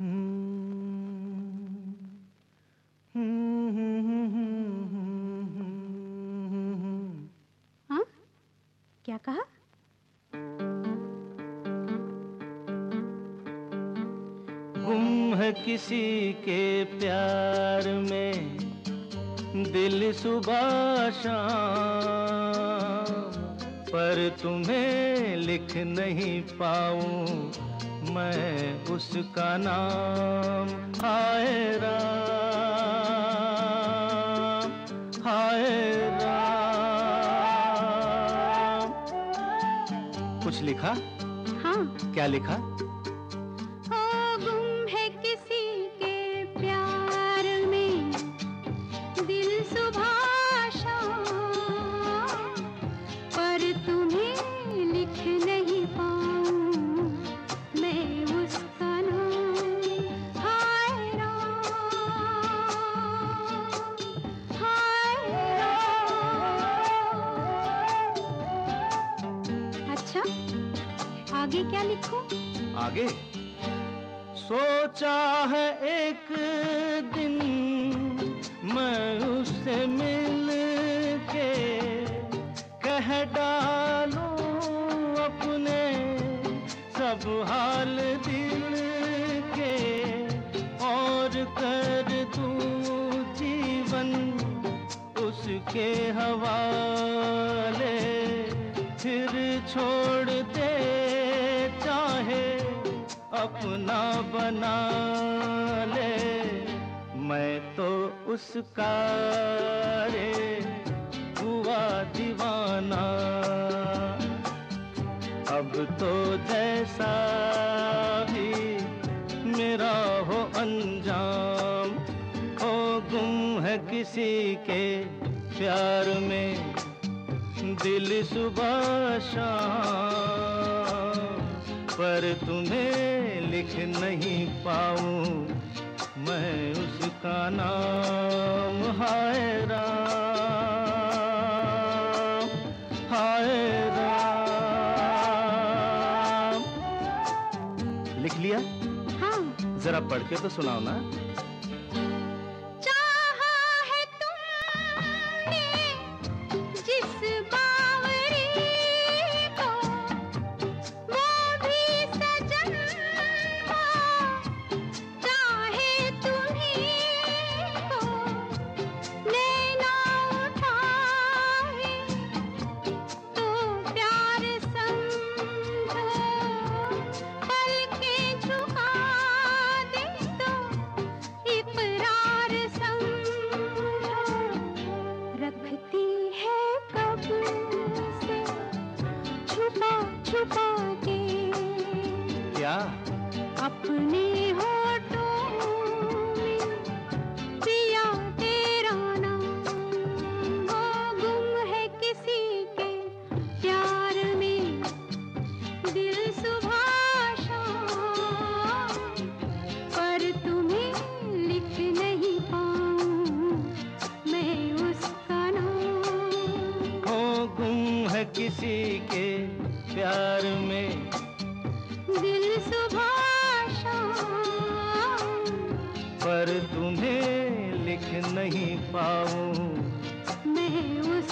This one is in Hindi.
हाँ? क्या कहा? गुम है किसी के प्यार में, दिल सुबह शाम, पर तुम्हें लिख नहीं पाऊँ। मैं उसका नाम हाय राम हाय राम। कुछ लिखा? हाँ। क्या लिखा? आगे क्या लिखूं? आगे सोचा है एक दिन मैं उससे मिल के कह डालूं अपने सब हाल दिल के और कर दूँ जीवन उसके हवाले फिर छोड़ दे अपना बना ले, मैं तो उसका रे, हुआ दीवाना। अब तो जैसा भी मेरा हो अंजाम हो गुम है किसी के प्यार में, दिल सुबह शाम। पर तुम्हें लिख नहीं पाऊँ। मैं उसका नाम हाय राम हाय राम। लिख लिया? हाँ। जरा पढ़ के तो सुनाओ ना। किसी के प्यार में। दिल पर तुम्हें लिख नहीं पाऊँ। मैं उस